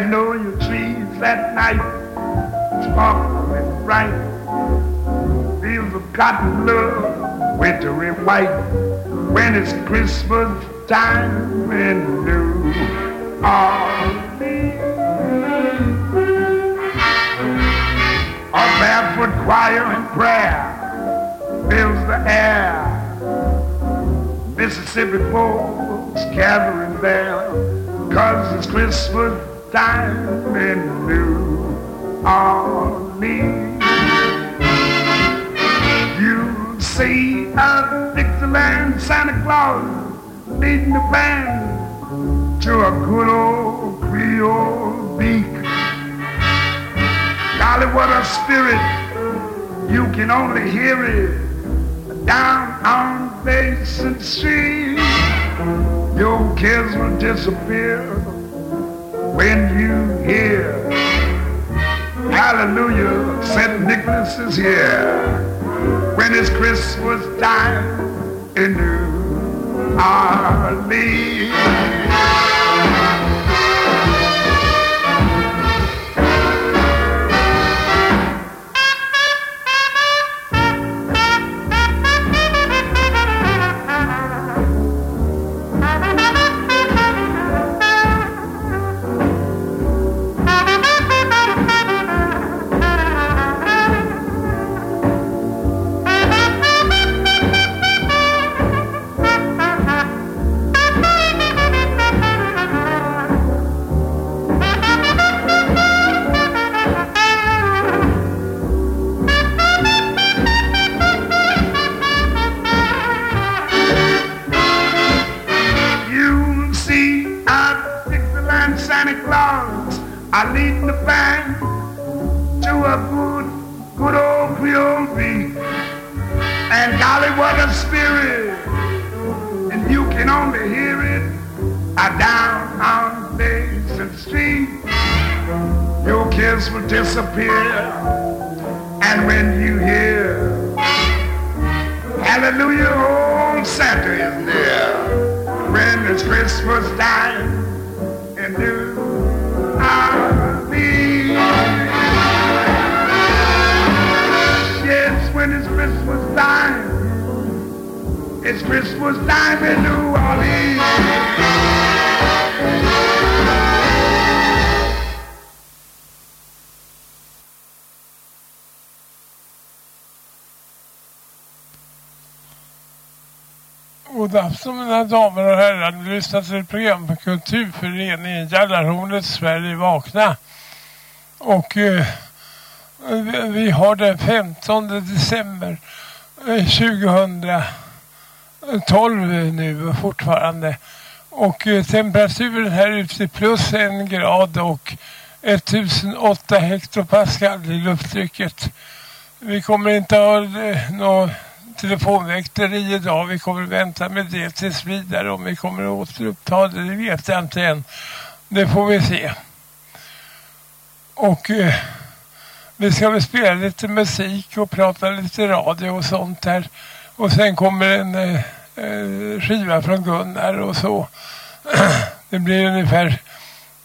magnolia trees at night sparkling bright. Fields of cotton love, wintry white. When it's Christmas time in New Orleans. A barefoot choir and prayer fills the air. Mississippi folks gathering there, cause it's Christmas time in New Orleans. You'll see a Dixieland Santa Claus leading the band to a good old Creole beat. Golly, what a spirit. You can only hear it down on Basin Street. Your kids will disappear when you hear Hallelujah, St. Nicholas is here. When it's Christmas time in New Orleans. Christmas time in New Orleans. Yes, when it's Christmas time, it's Christmas time in New Orleans. God afton mina damer och herrar. Ni lyssnar till ett program på Kulturföreningen Jallarhornet Sverige vakna. Och eh, vi- har den 15 december eh, 2012 nu fortfarande. Och eh, temperaturen här ute är plus en grad och 1008 hektopascal i lufttrycket. Vi kommer inte ha eh, något telefonväkteri idag. Vi kommer vänta med det tills vidare. Om vi kommer att återuppta det, det vet jag inte än. Det får vi se. Och eh, vi ska väl spela lite musik och prata lite radio och sånt där. Och sen kommer en eh, eh, skiva från Gunnar och så. det blir ungefär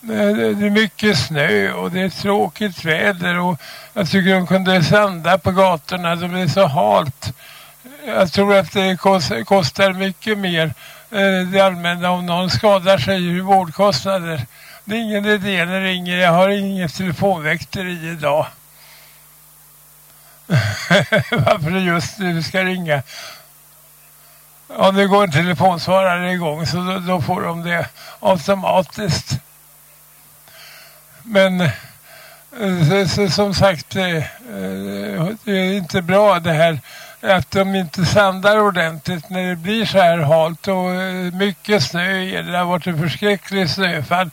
eh, det är mycket snö och det är tråkigt väder och jag tycker de kunde sanda på gatorna. Det blir så halt. Jag tror att det kostar mycket mer eh, det allmänna om någon skadar sig i vårdkostnader. Det är ingen idé när det ringer. Jag har inget telefonväkteri idag. Varför det just nu ska ringa. Ja, nu går en telefonsvarare igång så då, då får de det automatiskt. Men eh, så, så, som sagt, det, det är inte bra det här att de inte sandar ordentligt när det blir så här halt och eh, mycket snö. det. Har varit en förskräcklig snöfall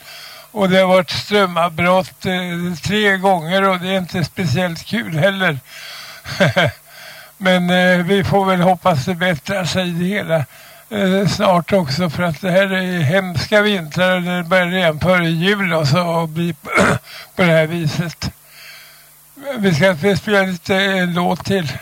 och det har varit strömavbrott eh, tre gånger och det är inte speciellt kul heller. Men eh, vi får väl hoppas det bättrar sig det hela eh, snart också för att det här är hemska vintrar och det börjar redan före jul och så blir bli på det här viset. Vi ska spela lite en låt till.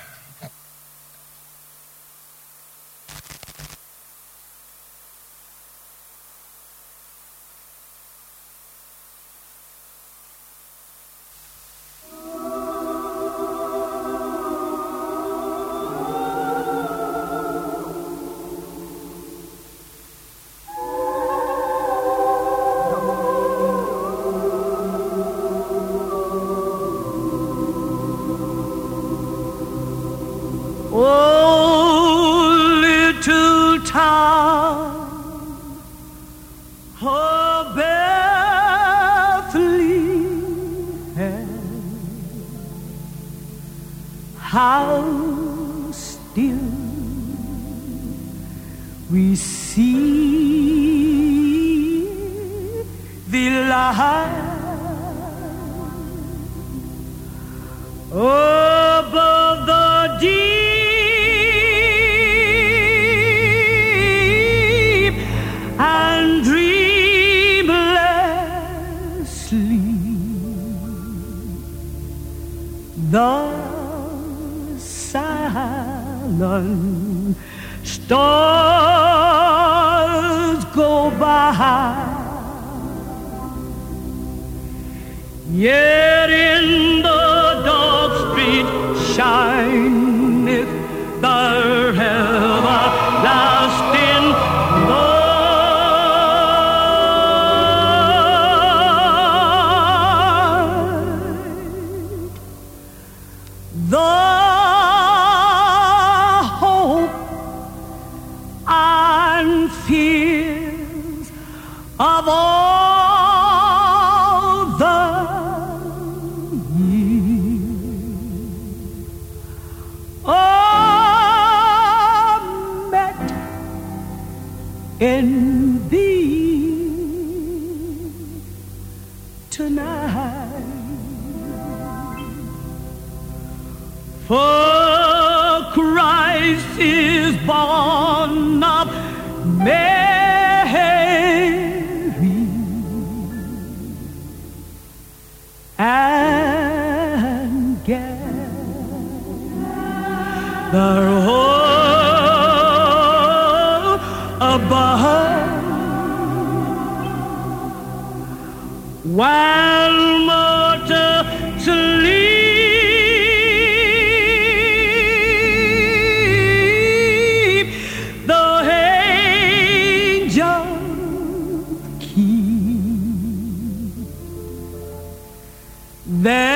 Then.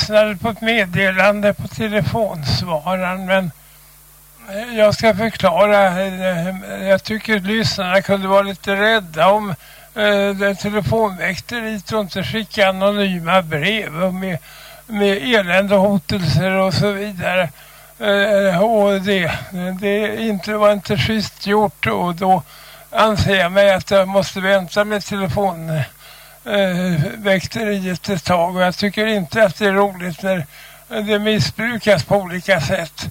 Lyssnade på ett meddelande på telefonsvararen men eh, jag ska förklara. Eh, jag tycker lyssnarna kunde vara lite rädda om eh, telefonväkteriet och inte skicka anonyma brev med, med elände och hotelser och så vidare. Eh, och det, det inte, var inte schysst gjort och då anser jag mig att jag måste vänta med telefonen eh, väkteriet ett tag och jag tycker inte att det är roligt när det missbrukas på olika sätt.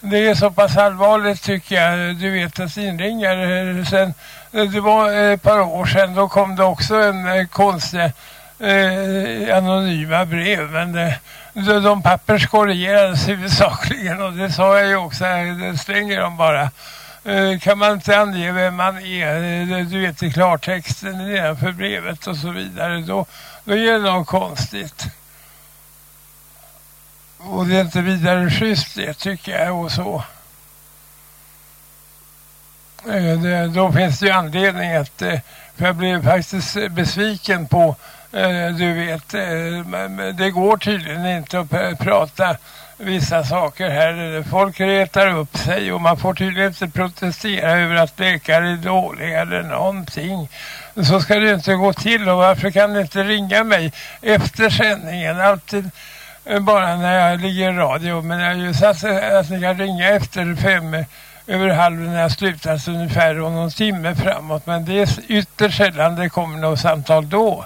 Det är så pass allvarligt tycker jag. Du vet att inringare sen, eh, det var ett par år sedan, då kom det också en eh, konstig eh, anonyma brev men eh, de, de papperskorrigerades huvudsakligen och det sa jag ju också, det slänger de bara. Eh, kan man inte ange vem man är, du vet i klartexten nedanför brevet och så vidare, då, då är det något konstigt. Och det är inte vidare schysst det tycker jag och så. Eh, det, då finns det ju anledning att, eh, för jag blev faktiskt besviken på, du vet, det går tydligen inte att prata vissa saker här. Folk retar upp sig och man får tydligen inte protestera över att läkare är dåliga eller någonting. Så ska det inte gå till och varför kan ni inte ringa mig efter sändningen? Alltid eh, bara när jag ligger i radio men jag har ju satt att ni kan ringa efter fem över halv när jag slutat ungefär och någon timme framåt men det är ytterst sällan det kommer något samtal då.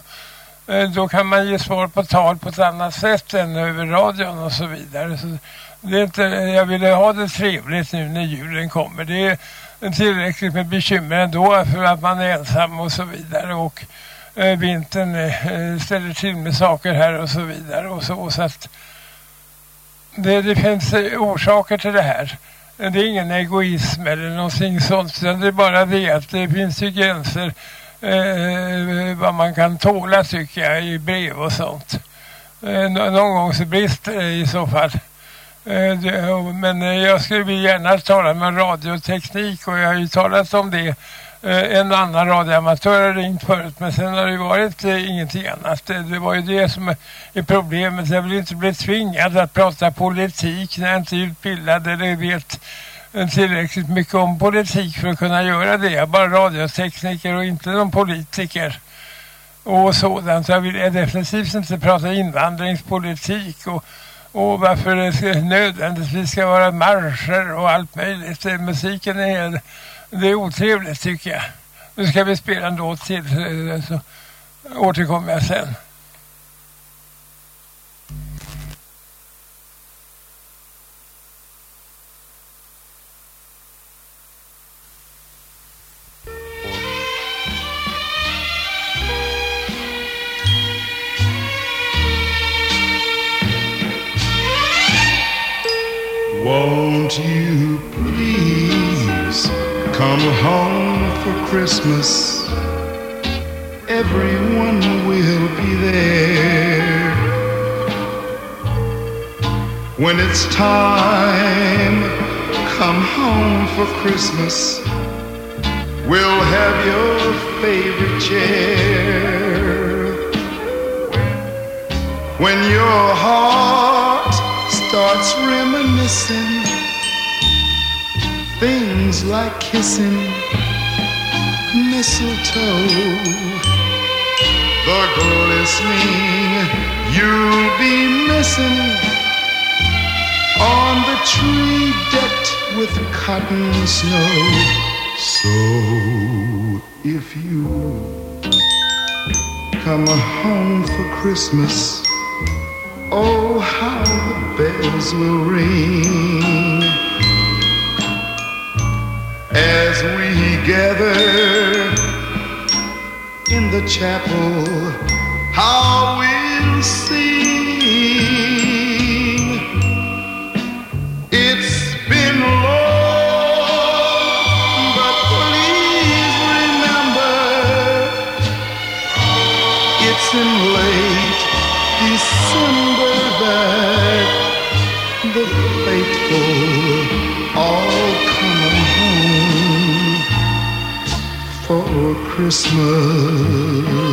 Eh, då kan man ge svar på tal på ett annat sätt än över radion och så vidare. Så det är inte, jag ville ha det trevligt nu när julen kommer. Det är tillräckligt med bekymmer ändå för att man är ensam och så vidare. Och eh, vintern eh, ställer till med saker här och så vidare. Och så, så att det, det finns eh, orsaker till det här. Det är ingen egoism eller någonting sånt. Det är bara det att det finns ju gränser eh, vad man kan tåla tycker jag i brev och sånt. Eh, någon gång så brister eh, det i så fall. Eh, det, men eh, jag skulle gärna tala med radioteknik och jag har ju talat om det. Eh, en annan radioamatör har ringt förut men sen har det varit ingenting annat. Det, det, var ju det som är problemet. Jag vill inte bli tvingad att prata politik när jag inte är utbildad eller vet Eh, tillräckligt mycket om politik för att kunna göra det. Jag är bara radiotekniker och inte någon politiker och sådant. Jag vill definitivt inte prata invandringspolitik och, och varför det nödvändigtvis ska vara marscher och allt möjligt. Musiken är, det är otrevligt tycker jag. Nu ska vi spela en låt till så återkommer jag sen. Won't you please come home for Christmas? Everyone will be there. When it's time, come home for Christmas. We'll have your favorite chair. When your heart starts reminiscing things like kissing mistletoe, the glistening you'll be missing on the tree decked with cotton snow. So if you come home for Christmas. Oh, how the bells will ring as we gather in the chapel. How we'll sing. Christmas.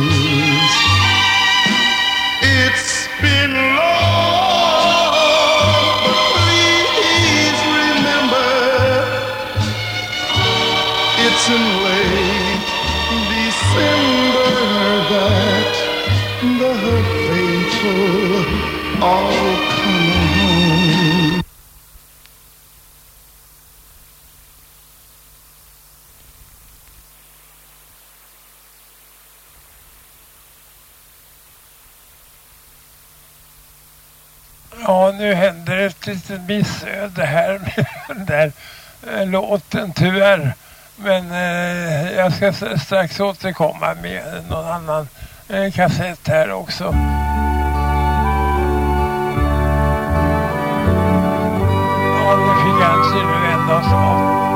Ett litet här med den där eh, låten tyvärr. Men eh, jag ska strax återkomma med någon annan eh, kassett här också. Ja, nu fick jag en nu vända oss av.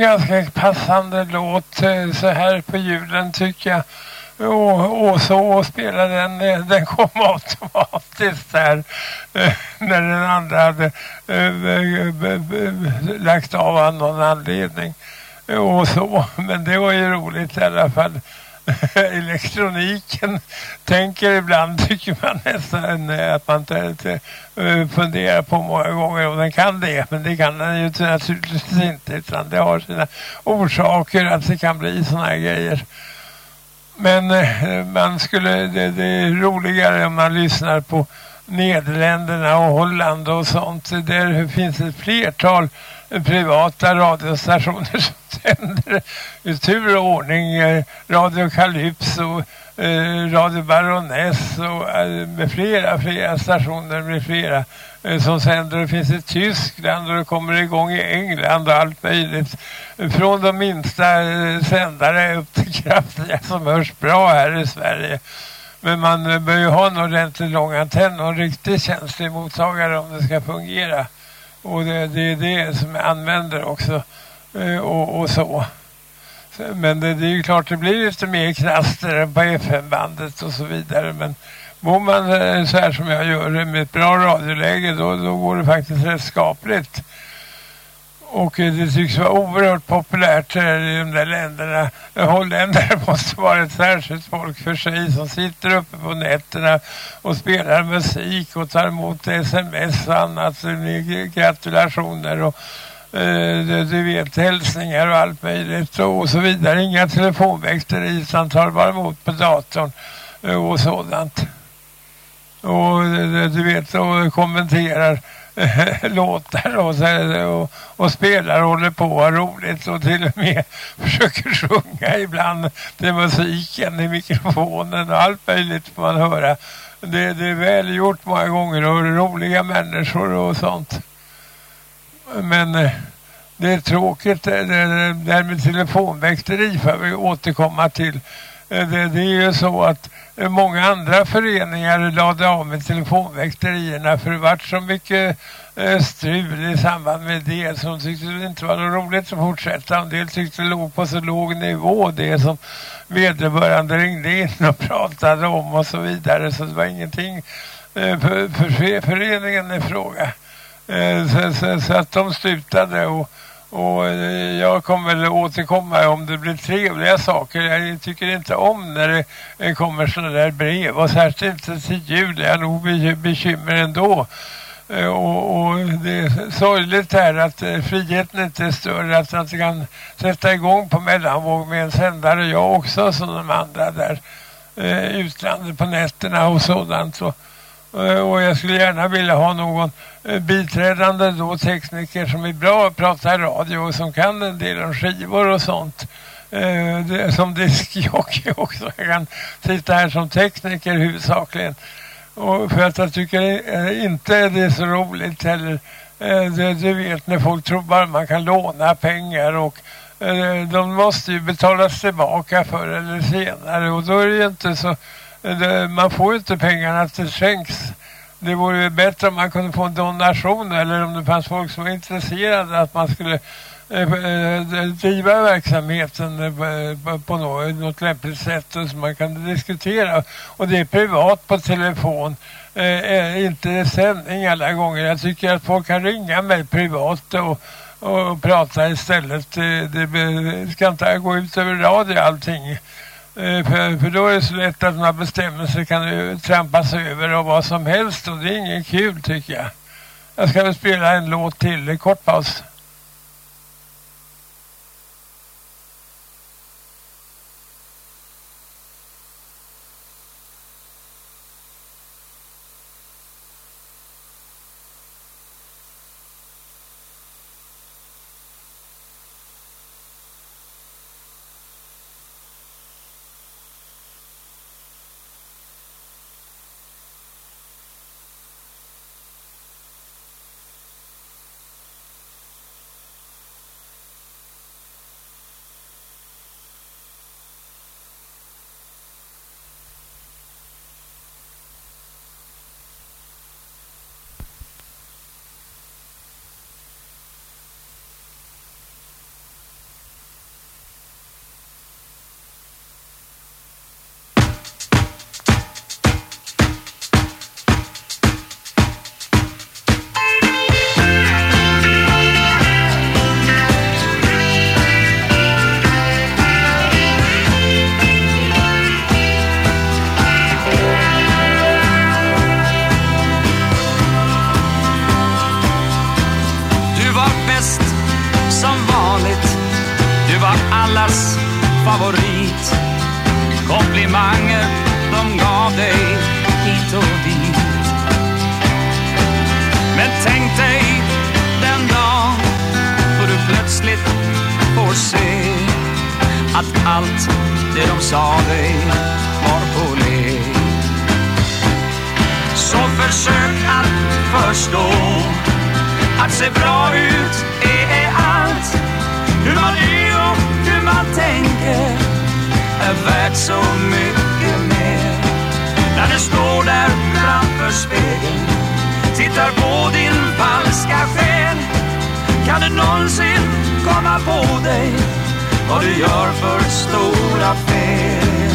ganska passande låt eh, så här på julen tycker jag. Och, och så spela den, eh, den kom automatiskt där eh, när den andra hade lagt av av någon anledning. Och så, men det var ju roligt i alla fall. Elektroniken tänker ibland tycker man nästan eh, att man inte, eh, funderar på många gånger om den kan det. Men det kan den ju naturligtvis inte utan det har sina orsaker att det kan bli sådana här grejer. Men eh, man skulle, det, det är roligare om man lyssnar på Nederländerna och Holland och sånt. Där finns ett flertal privata radiostationer som sänder i tur och ordning eh, Radio Calypso, eh, Radio Baroness och eh, med flera, flera stationer med flera eh, som sänder. Det finns i Tyskland och det kommer igång i England och allt möjligt. Från de minsta eh, sändare upp till kraftiga som hörs bra här i Sverige. Men man eh, bör ju ha en ordentligt lång antenn och en riktigt känslig mottagare om det ska fungera. Och det, det är det som jag använder också. Eh, och, och så. Men det, det är ju klart det blir lite mer knaster på FM-bandet och så vidare. Men bor man eh, så här som jag gör med ett bra radioläge då, då går det faktiskt rätt skapligt. Och eh, det tycks vara oerhört populärt här i de där länderna. Eh, holländare måste vara ett särskilt folk för sig som sitter uppe på nätterna och spelar musik och tar emot sms och annat. Gratulationer och eh, du vet hälsningar och allt möjligt och, och så vidare. Inga telefonväxter i utan tar bara emot på datorn eh, och sådant. Och du vet och kommenterar låtar och, så, här, och, och spelar och håller på och har roligt och till och med försöker sjunga ibland till musiken i mikrofonen och allt möjligt får man höra. Det, det är väl gjort många gånger och roliga människor och sånt. Men eh, det är tråkigt det, det, det här med telefonväxteri får vi återkomma till. Eh, det, det är ju så att eh, många andra föreningar lade av med telefonväxterierna för det vart så mycket eh, strul i samband med det som tyckte det inte var något roligt att fortsätta. En del tyckte det låg på så låg nivå det som vederbörande ringde in och pratade om och så vidare så det var ingenting för, för föreningen i fråga. Så, så, så att de slutade och, och eh, jag kommer väl återkomma om det blir trevliga saker. Jag tycker inte om när det eh, kommer sådana där brev och särskilt inte till jul. Jag har nog bekymmer ändå. Eh, och, och, det är sorgligt här att friheten inte är större att jag inte kan sätta igång på mellanvåg med en sändare jag också som de andra där utlandet på nätterna och sådant Och, Eh, och jag skulle gärna vilja ha någon eh, biträdande då tekniker som är bra att prata radio och som kan en del om skivor och sånt. Eh, som diskjockey också. Jag kan sitta här som tekniker huvudsakligen. Och för att jag tycker inte det är eh, så roligt heller. Eh, du vet när folk tror bara man kan låna pengar och eh, de måste ju betalas tillbaka förr eller senare och då är det ju inte så man får ju inte pengarna att det skänks. Det vore ju bättre om man kunde få en donation eller om det fanns folk som var intresserade att man skulle Eh, eh driva verksamheten eh, på något lämpligt sätt som man kan diskutera. Och det är privat på telefon, eh, eh, inte sändning alla gånger. Jag tycker att folk kan ringa mig privat och, och prata istället. Det ska inte gå ut över radio allting. Eh, för, för då är det så lätt att några bestämmelser kan trampas över och vad som helst och det är ingen kul tycker jag. Jag ska väl spela en låt till, en kort paus. Att allt det de sa dig var på lek. Så försök att förstå att se bra ut är allt. Hur man är och hur man tänker är värt så mycket mer. När du står där framför spegeln, tittar på din falska själ. Kan du någonsin komma på dig vad du gör för stora fel.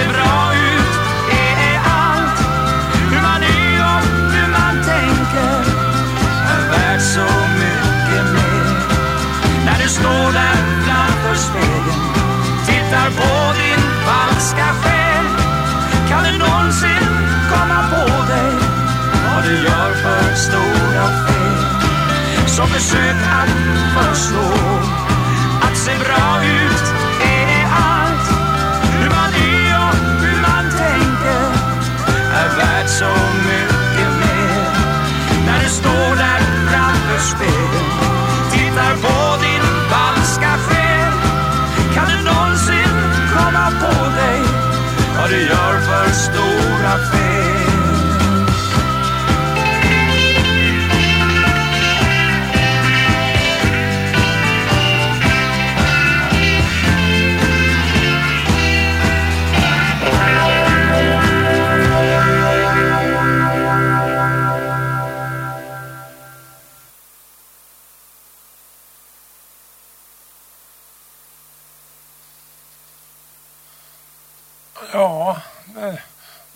ser bra ut. Det är allt. Hur man är och hur man tänker. Är värt så mycket mer. När du står där framför spegeln Tittar på din falska själ. Kan du någonsin komma på dig vad du gör för stora fel? Så försök att förstå att se bra ut.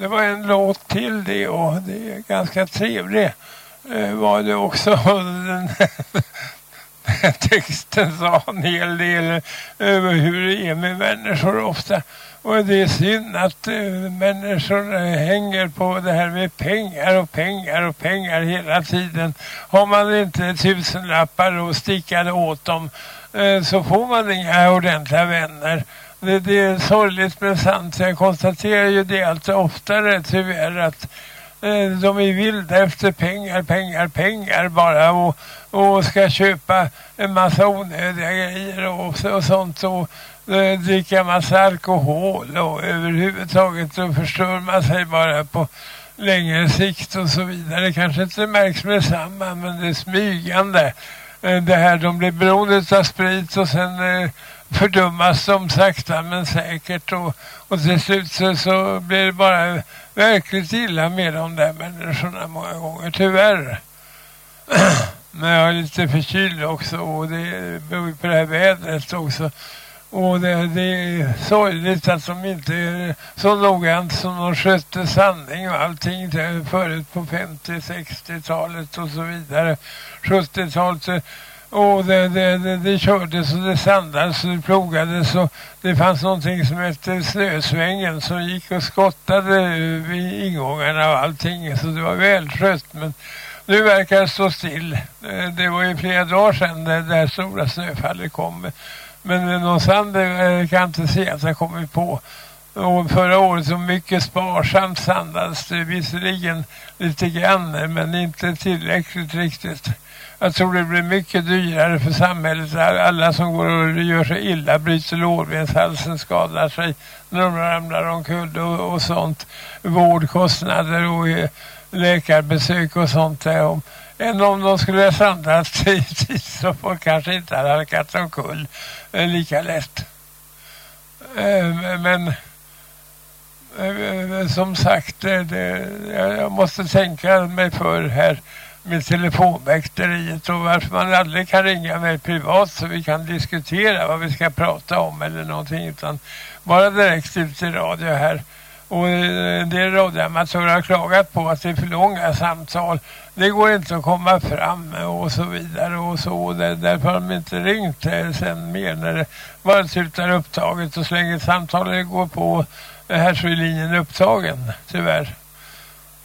Det var en låt till det och det är ganska trevlig eh, var det också. Den, texten sa en hel del över hur det är med människor ofta. Och det är synd att uh, människor uh, hänger på det här med pengar och pengar och pengar hela tiden. Har man inte tusenlappar och stickade åt dem uh, så får man inga ordentliga vänner. Det, det är sorgligt men sant. Jag konstaterar ju det allt oftare tyvärr att eh, de är vilda efter pengar, pengar, pengar bara och, och ska köpa en massa onödiga grejer och, och sånt och eh, dricka massa alkohol och överhuvudtaget så förstör man sig bara på längre sikt och så vidare. Det kanske inte märks med samma men det är smygande. Eh, det här de blir beroende av sprit och sen eh, fördummas de sakta men säkert och, och till slut så, så blir det bara verkligt illa med de där människorna många gånger, tyvärr. Men jag är lite förkyld också och det beror på det här vädret också. Och det, det är sorgligt att de inte är så noggrant som de skötte sanning och allting där förut på 50-60-talet och så vidare. 70-talet och det, det, det, det kördes och det sandades och det plogades och det fanns någonting som hette snösvängen som gick och skottade vid ingångarna och allting så det var välskött men nu verkar det stå still. Eh, det var ju flera dagar sedan det här stora snöfallet kom. Men eh, någon sand eh, kan jag inte se att det kommit på. Och förra året så mycket sparsamt sandades det visserligen lite grann men inte tillräckligt riktigt. Jag tror det blir mycket dyrare för samhället. Alla som går och gör sig illa, bryter lårbenshalsen, skadar sig när de ramlar omkull och, och sånt. Vårdkostnader och eh, läkarbesök och sånt där. Än om de skulle ha i tidigt så folk kanske inte hade halkat omkull eh, lika lätt. Eh, men som sagt, det, jag måste tänka mig för här med telefonväkteriet och varför man aldrig kan ringa mig privat så vi kan diskutera vad vi ska prata om eller någonting utan bara direkt ut i radio här. Och eh, det är radioamatörer har klagat på att det är för långa samtal. Det går inte att komma fram och så vidare och så. Därför har de inte ringt eh, sen mer när det bara slutar upptaget och så länge samtalet går på eh, här så är linjen upptagen tyvärr.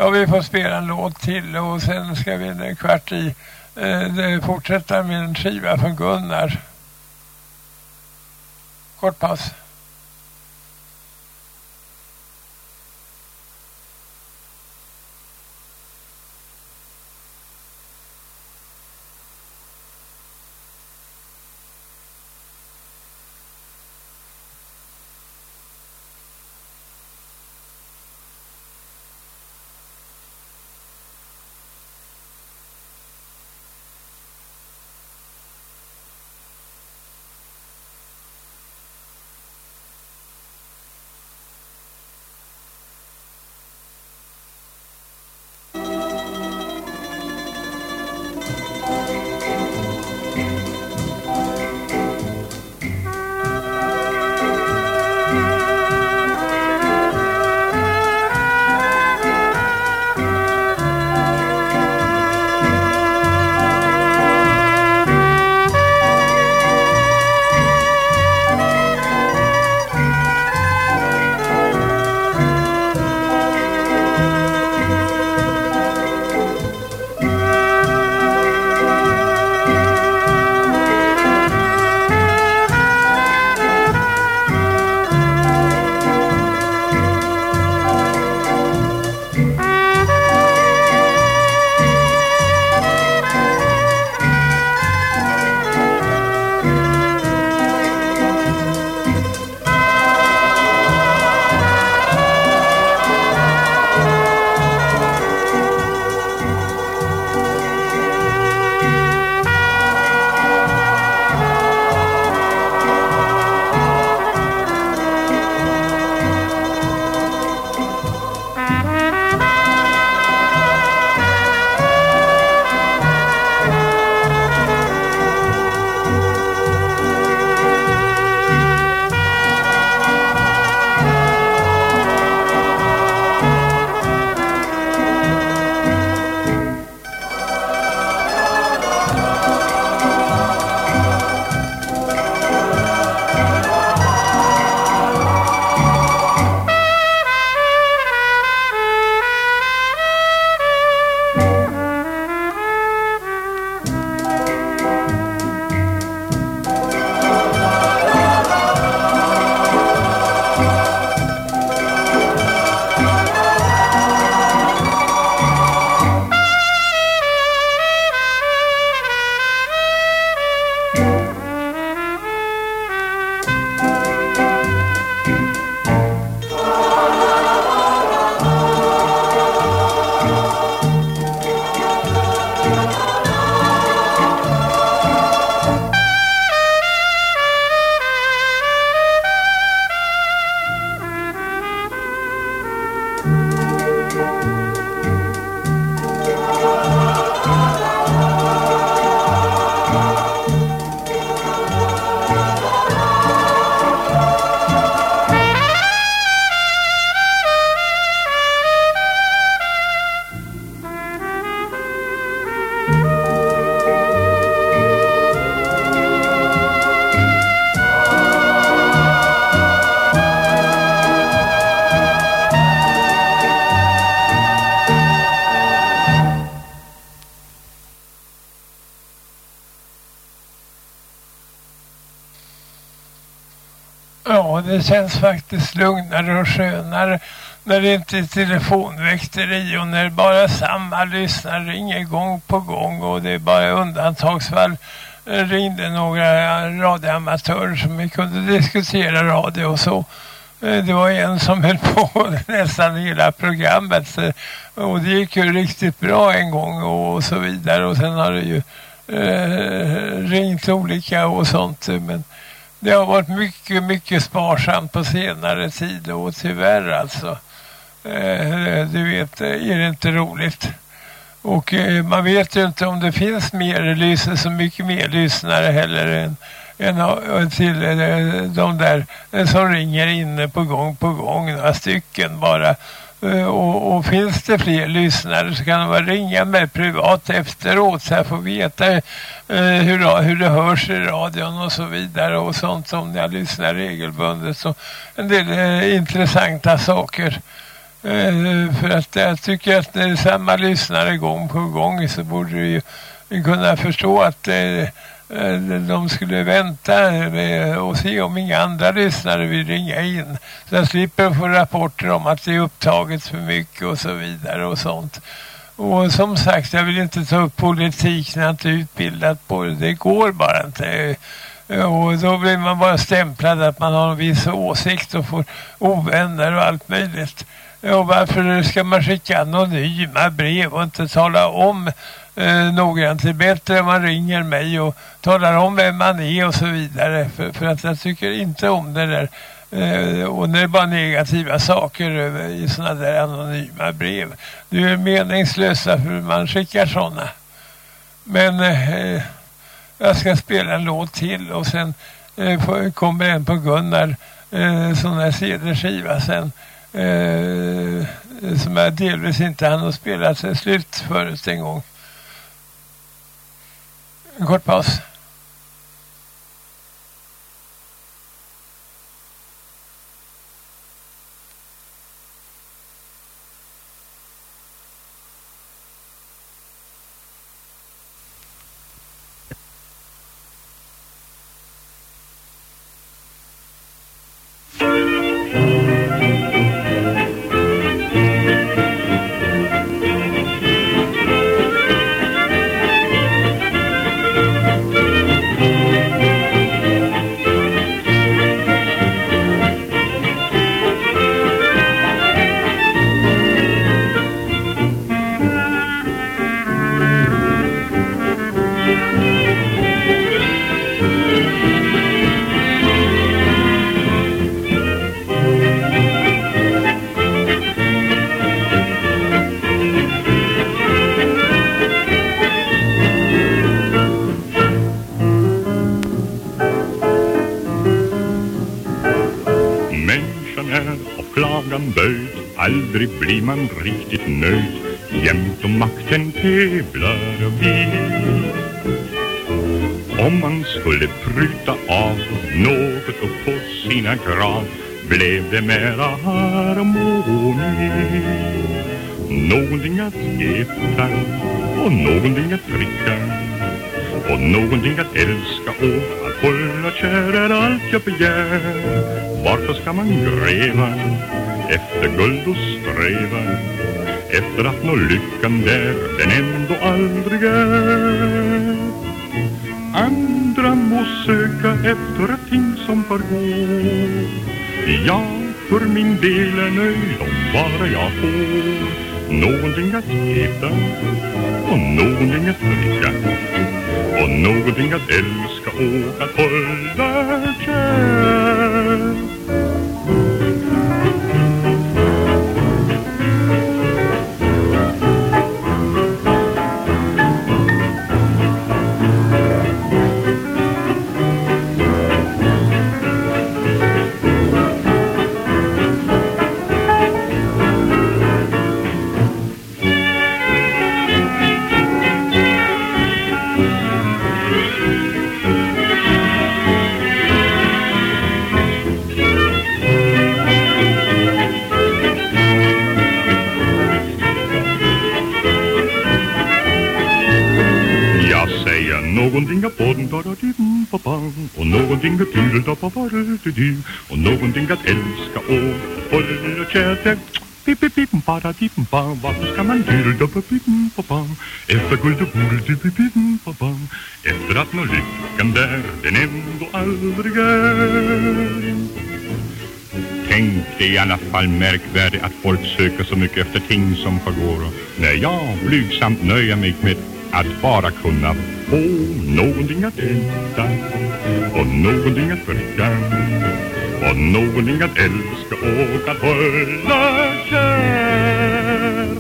Ja, vi får spela en låt till och sen ska vi en kvart i eh, fortsätta med en skiva från Gunnar. Kort paus. Faktiskt lugnare och skönare när det inte är telefonväkteri och när bara samma lyssnare ringer gång på gång och det är bara undantagsfall eh, ringde några radioamatörer som vi kunde diskutera radio och så. Eh, det var en som höll på nästan hela programmet och det gick ju riktigt bra en gång och så vidare och sen har det ju eh, ringt olika och sånt eh, men det har varit mycket, mycket sparsamt på senare tid och tyvärr alltså. Eh, du vet, är det inte roligt. Och eh, man vet ju inte om det finns mer lyssnare, så mycket mer lyssnare heller än, än eh, till eh, de där eh, som ringer inne på gång på gång, några stycken bara. Eh, och, och, finns det fler lyssnare så kan de ringa mig privat efteråt så jag får veta eh, hur, hur det hörs i radion och så vidare och sånt som jag lyssnar regelbundet. Så en del eh, intressanta saker. Eh, för att jag tycker att när det är samma lyssnare gång på gång så borde vi ju kunna förstå att Eh, Eh, de skulle vänta eh, och se om inga andra lyssnare vill ringa in. Så jag slipper få rapporter om att det är upptaget för mycket och så vidare och sånt. Och som sagt, jag vill inte ta upp politik när jag inte är utbildad på det. Det går bara inte. Eh, och då blir man bara stämplad att man har en viss åsikt och får ovänner och allt möjligt. Och varför ska man skicka anonyma brev och inte tala om eh, noggrant. Det är bättre om man ringer mig och talar om vem man är och så vidare. För, för att jag tycker inte om det där. Eh, och när det är bara negativa saker i sådana där anonyma brev. Det är meningslösa för man skickar sådana. Men eh, jag ska spela en låt till och sen eh, kommer en på Gunnar eh, sån här cd-skiva sen. Eh, som jag delvis inte hann spela sig slut förut en gång. En kort paus. Mina krav Blev det mera harmoni. Någonting att äta och någonting att dricka och någonting att älska och att hålla kär är allt jag begär. Varför ska man gräva efter guld och sträva efter att nå lyckan där den ändå aldrig är? Andra må söka efter ting som förgår Jag för min del är nöjd om bara jag får Någonting att äta och någonting att dricka och någonting att älska och att hålla kär. Och någonting att tyda på du Och någonting att älska och hålla kärt Bip-bip-bip, bara dippen bam Varför ska man tyda på bim-bam Efter guld och guld, bim-bam Efter att nå lyckan där den ändå aldrig är Tänk det är i alla fall märkvärdigt att folk söker så mycket efter ting som förgår och när jag blygsamt nöjer mig med att bara kunna få någonting att äta och någonting att dricka och någonting att älska och att hålla kär.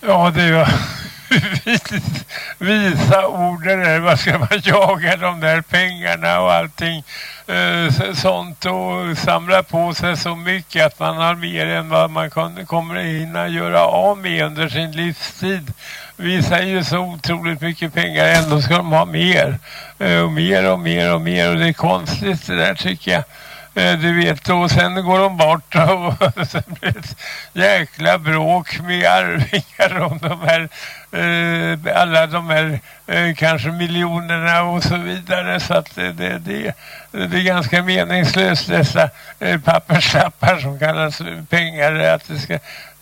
Ja, det var visa orden, där. Vad ska man jaga de där pengarna och allting eh, sånt och samla på sig så mycket att man har mer än vad man kan, kommer hinna göra av med under sin livstid. Visar ju så otroligt mycket pengar ändå ska de ha mer eh, och mer och mer och mer och det är konstigt det där tycker jag. Eh, du vet, och sen går de bort och sen blir det ett jäkla bråk med arvingar om de här, eh, alla de här eh, kanske miljonerna och så vidare. Så att det, det, det, det är ganska meningslöst dessa eh, papperslappar som kallas pengar. Att det ska,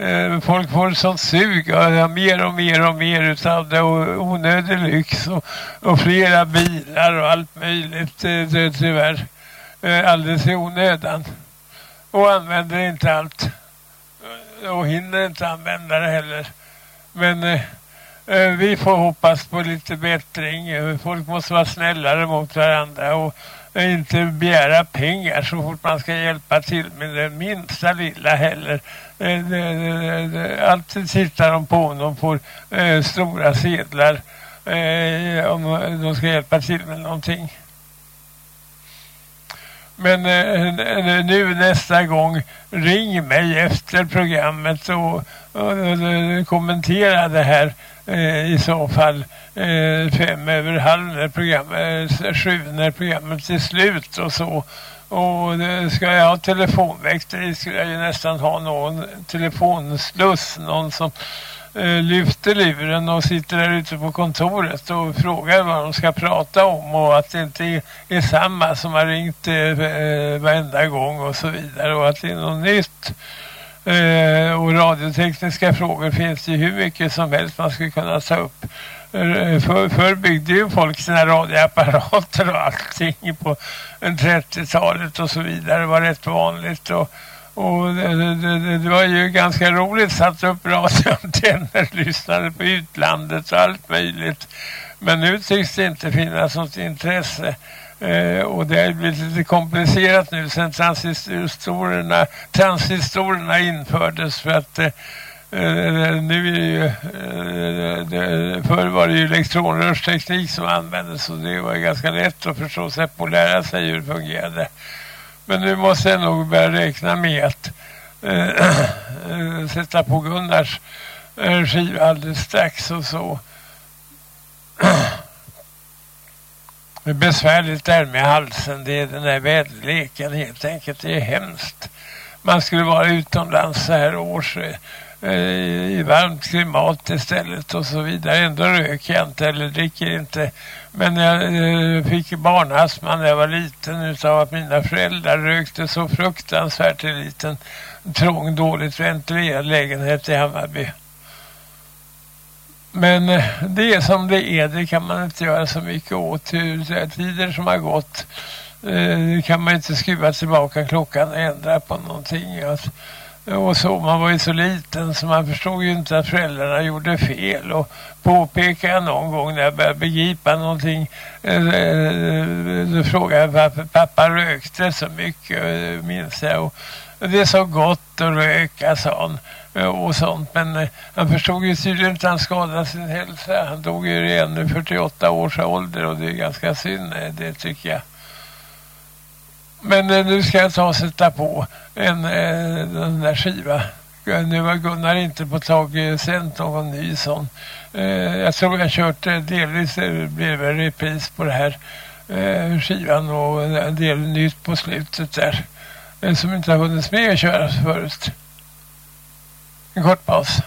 eh, folk får ett sånt sug och ja, mer och mer och mer utav det och onödig lyx och, och flera bilar och allt möjligt eh, tyvärr Eh, alldeles i onödan. Och använder inte allt. Eh, och hinner inte använda det heller. Men eh, eh vi får hoppas på lite bättring. Folk måste vara snällare mot varandra och inte begära pengar så fort man ska hjälpa till med det minsta lilla heller. Eh, alltid tittar de på om de får eh, stora sedlar eh, om de ska hjälpa till med någonting. Men eh, eh, nu nästa gång ring mig efter programmet och, och, och kommentera det här eh, i så fall eh, fem över halv när programmet, eh, sju när programmet är slut och så. Och eh, ska jag ha telefonväxter skulle jag ju nästan ha någon telefonsluss, någon som Eh, lyfter luren och sitter där ute på kontoret och frågar vad de ska prata om och att det inte är, samma som har ringt eh, eh, varenda gång och så vidare och att det är något nytt. Eh, och radiotekniska frågor finns det ju hur mycket som helst man skulle kunna ta upp. Eh, för, förr byggde ju folk sina radioapparater och allting på 30-talet och så vidare. Det var rätt vanligt och och det, det, det, var ju ganska roligt. Satt upp radioantenner, lyssnade på utlandet och allt möjligt. Men nu tycks det inte finnas något intresse. Eh, och det har blivit lite komplicerat nu sen transistorerna, transistorerna infördes för att eh, eh nu är det ju eh, det, förr var det ju elektronrörsteknik som användes och det var ganska lätt att förstå sig på och lära sig hur det fungerade. Men nu måste jag nog börja räkna med att äh, sätta på Gunnars äh, skiva alldeles strax och så. Det är besvärligt där med halsen. Det är den där väderleken helt enkelt. Det är hemskt. Man skulle vara utomlands så här års Eh, i varmt klimat istället och så vidare. Ändå röker jag inte eller dricker inte men jag eh, fick barnastma när jag var liten utav att mina föräldrar rökte så fruktansvärt i liten trång, dåligt ventilerad lägenhet i Hammarby. Men eh, det är som det är, det kan man inte göra så mycket åt. Hur tider som har gått kan man inte skruva tillbaka klockan och ändra på någonting. Alltså, och så, man var ju så liten så man förstod ju inte att föräldrarna gjorde fel. Och påpekade jag någon gång när jag började begripa någonting eh, eh, då frågade jag varför pappa rökte så mycket eh, minns jag. Och det är så gott att röka sa han och sånt. Men han förstod ju tydligen inte att han skadade sin hälsa. Han dog ju redan 48 års ålder och det är ganska synd det tycker jag men eh, nu ska jag ta och sätta på en, eh, den där skiva. Eh, nu har Gunnar inte på tag sänt någon ny sån. Eh, jag tror jag kört eh, delvis blev en repris på det här skivan och en del nytt på slutet där. Som inte har hunnits med att köra förut. En kort paus.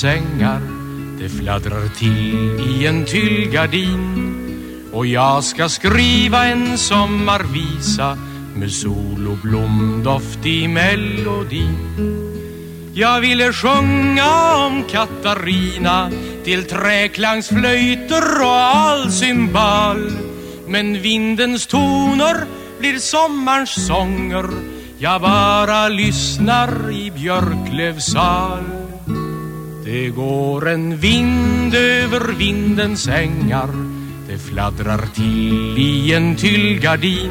Sängar. Det fladdrar till i en tyllgardin. Och jag ska skriva en sommarvisa Med sol och blomdoft i melodin. Jag ville sjunga om Katarina Till träklangsflöjter och all cymbal Men vindens toner blir sommarns sånger Jag bara lyssnar i Björklövsal. Det går en vind över vindens ängar. Det fladdrar till i en tyllgardin.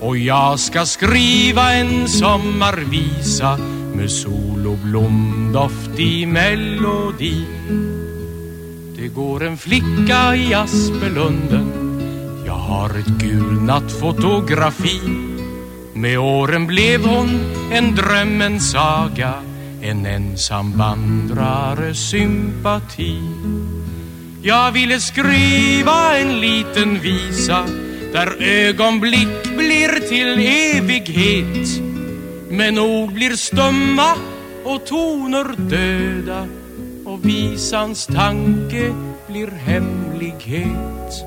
Och jag ska skriva en sommarvisa Med sol och blomdoft i melodin. Det går en flicka i Aspelunden. Jag har ett gulnat fotografi. Med åren blev hon en drömmens saga. En ensam vandrares sympati. Jag ville skriva en liten visa Där ögonblick blir till evighet. Men ord blir stumma och toner döda Och visans tanke blir hemlighet.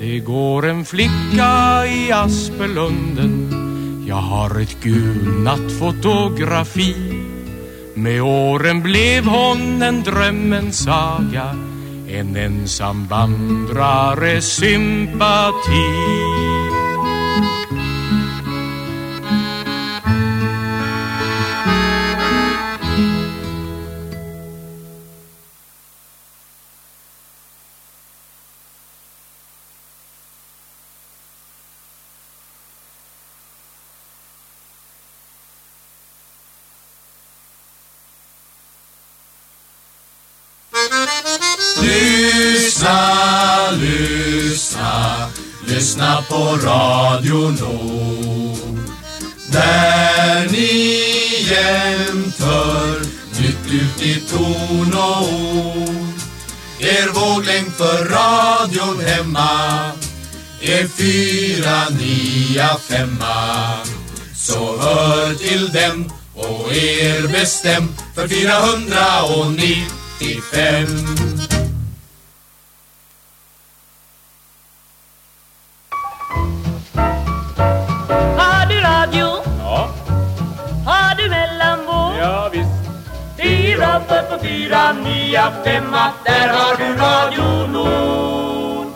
Det går en flicka i Aspelunden. Jag har ett gulnat fotografi med åren blev hon en drömmens saga En ensam vandrares sympati. På Radio Nord. Där ni jämt hör nytt ut i ton och ord. Er våglängd för radion hemma är fyra, nia, femma. Så hör till dem och er bestäm för 495. Har du radio? Ja, Har du mellanvåg? ja visst Fyra, fyra, fyra, nia, femma Där har du Radio Nord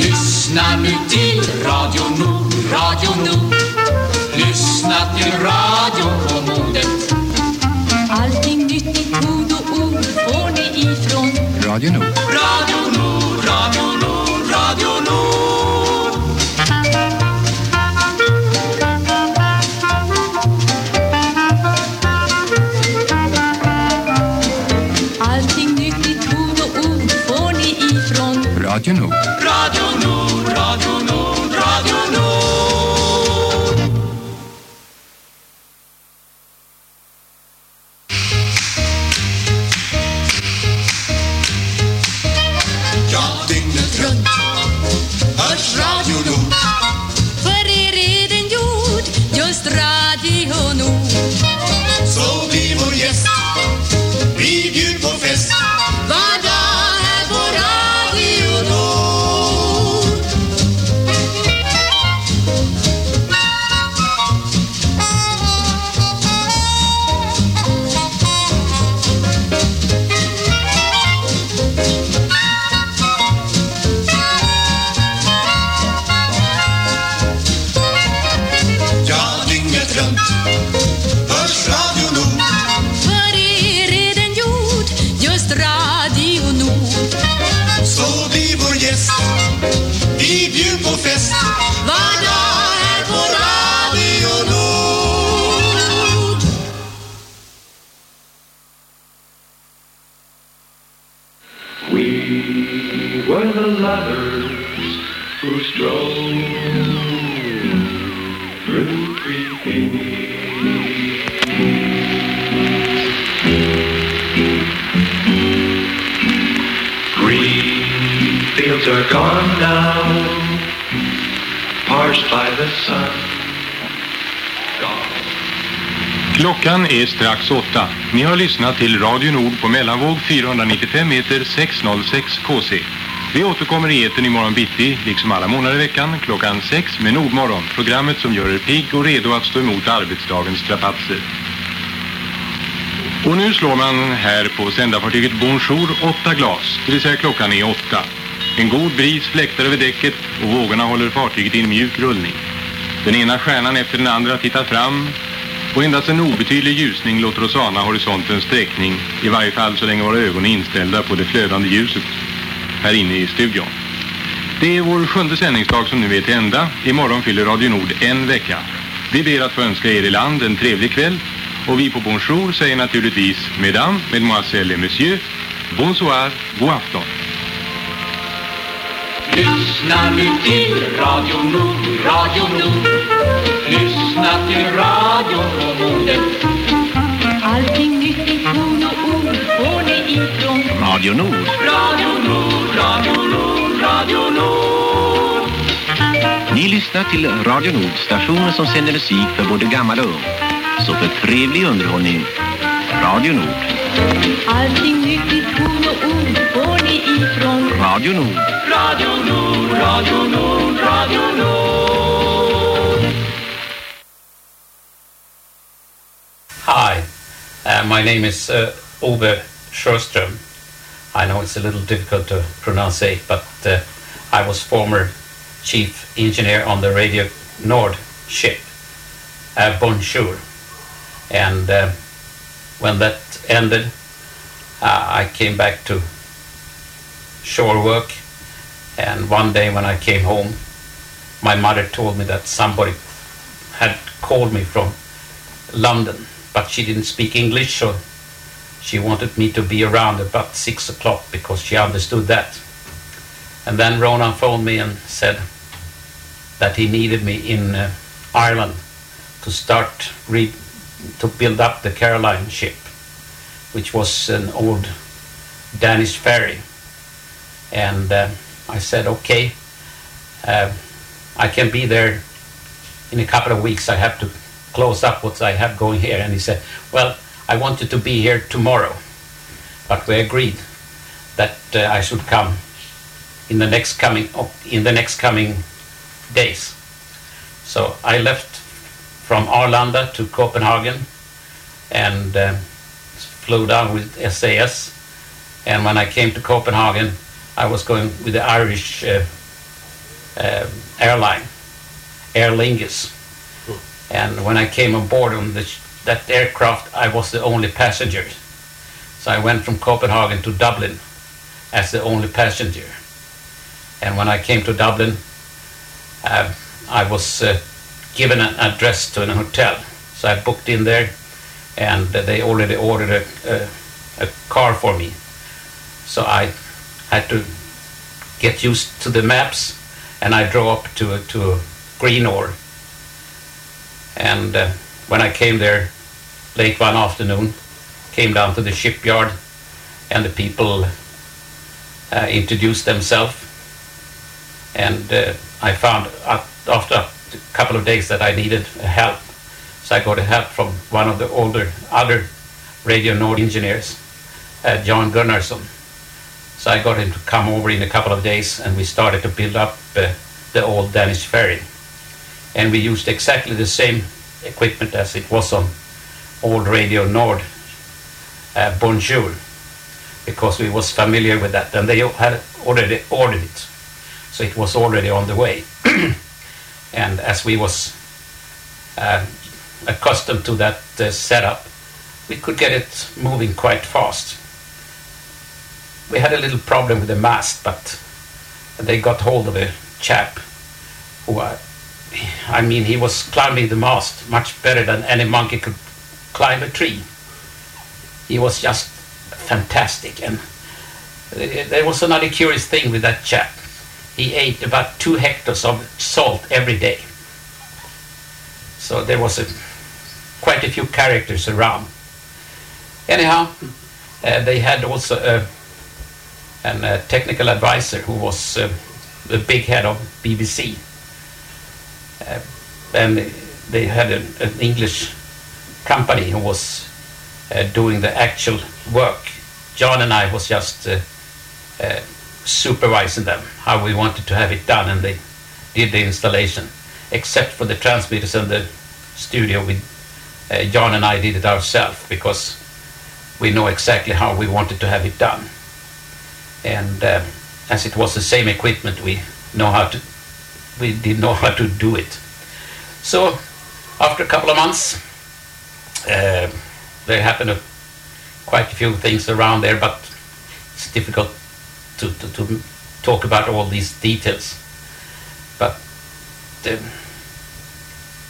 Lyssna nu till Radio Nord, Radio Nord. Lyssna till radion på modet. Allting nyttigt, ord och ord får ni ifrån Radio Nord, Ni har lyssnat till Radio Nord på mellanvåg 495 meter 606 KC. Vi återkommer i eten imorgon bitti, liksom alla månader i veckan, klockan sex med Nordmorgon. Programmet som gör er pigg och redo att stå emot arbetsdagens strapatser. Och nu slår man här på sändarfartyget Bonjour åtta glas, det vill säga klockan är åtta. En god bris fläktar över däcket och vågorna håller fartyget i en mjuk rullning. Den ena stjärnan efter den andra tittar fram och endast en obetydlig ljusning låter oss ana horisontens sträckning, i varje fall så länge våra ögon är inställda på det flödande ljuset här inne i studion. Det är vår sjunde sändningsdag som nu är till ända. Imorgon fyller Radio Nord en vecka. Vi ber att få önska er i land en trevlig kväll och vi på Bonjour säger naturligtvis Mesdames, Mesdemoiselles et Messieurs, Bonsoir, god afton. Lyssna nu till Radio Nord, Radio Nord. Lyssna till Radio Norden. Allting nytt i ton och ord får ni ifrån Radio Nord. Radio Nord, Radio Nord, Radio Nord. Ni lyssnar till Radio Nord, stationen som sänder musik för både gammal och ung. Så för trevlig underhållning, Radio Nord. Allting nytt i ton och ord får ni ifrån Radio Nord. Radio Nord, Radio Nord, Radio Nord. Hi, uh, my name is uh, Ove Sjöström. I know it's a little difficult to pronounce, it, but uh, I was former chief engineer on the Radio Nord ship, uh, Bonjour. And uh, when that ended, uh, I came back to shore work. And one day when I came home, my mother told me that somebody had called me from London, but she didn't speak English, so she wanted me to be around about six o'clock because she understood that. And then Ronan phoned me and said that he needed me in uh, Ireland to start re- to build up the Caroline ship, which was an old Danish ferry. And uh, I said, okay, uh, I can be there in a couple of weeks. I have to close up what I have going here. And he said, well, I want you to be here tomorrow. But we agreed that uh, I should come in the next coming oh, in the next coming days. So I left from Arlanda to Copenhagen and uh, flew down with SAS. And when I came to Copenhagen, I was going with the Irish uh, uh, airline, Aer Lingus. And when I came on board on the, that aircraft, I was the only passenger. So I went from Copenhagen to Dublin as the only passenger. And when I came to Dublin, uh, I was uh, given an address to an hotel. So I booked in there, and they already ordered a, a, a car for me. So I had to get used to the maps, and I drove up to to Greenore. And uh, when I came there late one afternoon, came down to the shipyard, and the people uh, introduced themselves, and uh, I found after a couple of days that I needed help. So I got help from one of the older other Radio Nord engineers, uh, John Gunnarsson. I got him to come over in a couple of days, and we started to build up uh, the old Danish ferry. And we used exactly the same equipment as it was on old Radio Nord uh, Bonjour, because we was familiar with that, and they had already ordered it, so it was already on the way. and as we was uh, accustomed to that uh, setup, we could get it moving quite fast. We had a little problem with the mast, but they got hold of a chap who, uh, I mean, he was climbing the mast much better than any monkey could climb a tree. He was just fantastic, and there was another curious thing with that chap. He ate about two hectares of salt every day. So there was a, quite a few characters around. Anyhow, uh, they had also a, an, a technical advisor who was uh, the big head of BBC. Uh, and they had an, an English company who was uh, doing the actual work. John and I was just uh, uh, supervising them, how we wanted to have it done, and they did the installation. Except for the transmitters and the studio, we, uh, John and I did it ourselves because we know exactly how we wanted to have it done. And uh, as it was the same equipment, we know how to, we did know how to do it. So after a couple of months, uh, there happened a, quite a few things around there, but it's difficult to, to, to talk about all these details. But um,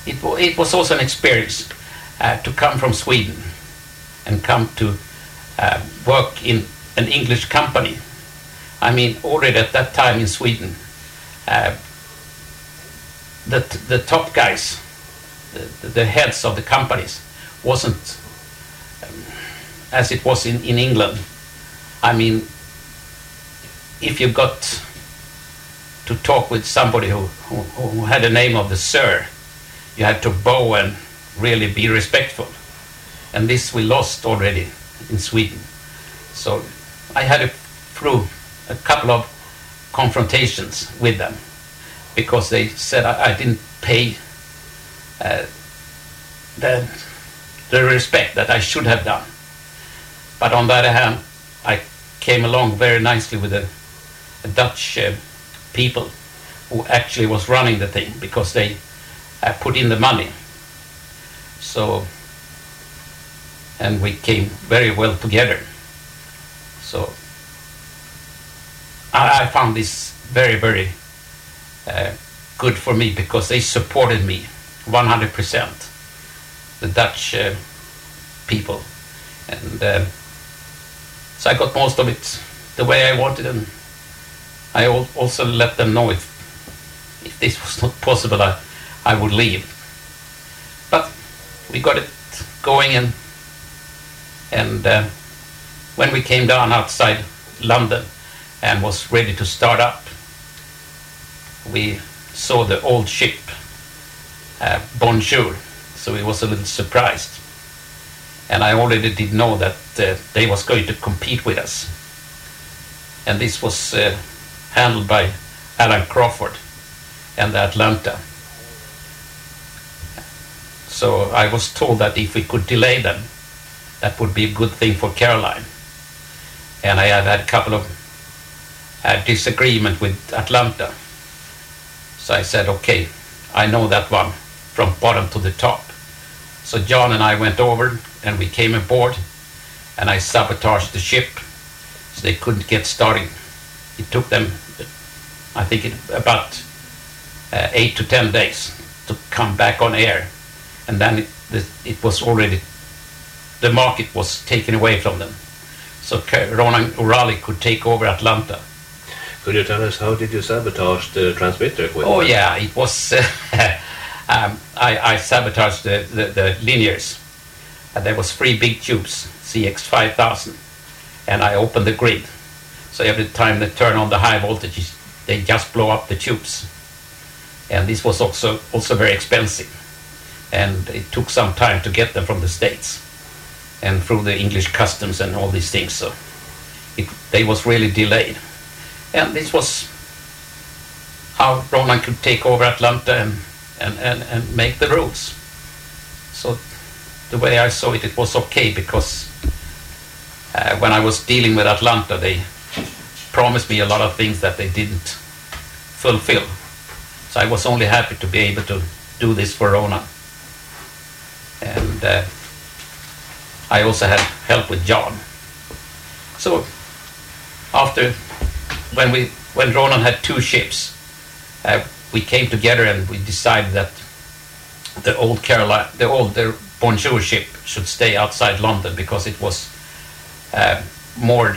it, it was also an experience uh, to come from Sweden and come to uh, work in an English company. I mean, already at that time in Sweden, uh, the, the top guys, the, the heads of the companies, wasn't um, as it was in, in England. I mean, if you got to talk with somebody who, who, who had the name of the Sir, you had to bow and really be respectful. And this we lost already in Sweden. So I had a, through a couple of confrontations with them because they said I, I didn't pay uh, the, the respect that I should have done. But on the other hand, I came along very nicely with a, the Dutch uh, people who actually was running the thing because they uh, put in the money. So, and we came very well together. So, I, I found this very, very uh, good for me because they supported me 100%, the Dutch uh, people. And uh, so I got most of it the way I wanted, and I al- also let them know if, if this was not possible, I, I would leave. But we got it going, and, and uh, when we came down outside London and was ready to start up, we saw the old ship uh, Bonjour, so we was a little surprised. And I already did know that uh, they was going to compete with us. And this was uh, handled by Alan Crawford and the Atlanta. So I was told that if we could delay them, that would be a good thing for Caroline. And I had had a couple of uh, disagreement with Atlanta. So I said, okay, I know that one from bottom to the top. So John and I went over and we came aboard and I sabotaged the ship so they couldn't get started. It took them, I think, it, about uh, eight to ten days to come back on air. And then it, it was already, the market was taken away from them. So Ronan O'Reilly could take over Atlanta. Could you tell us how did you sabotage the transmitter equipment? Oh yeah, it was. Um, I, I sabotaged the, the, the linears. And there was three big tubes, CX 5000, and I opened the grid. So every time they turn on the high voltages, they just blow up the tubes. And this was also also very expensive, and it took some time to get them from the states, and through the English customs and all these things. So it, they was really delayed, and this was how Ronan could take over Atlanta and, and, and, and make the rules. So the way I saw it, it was okay because uh, when I was dealing with Atlanta, they promised me a lot of things that they didn't fulfill. So I was only happy to be able to do this for Rona. And uh, I also had help with John. So after when we when Ronan had two ships, uh, we came together and we decided that the old Carolina, the old the Bonjour ship should stay outside London because it was uh, more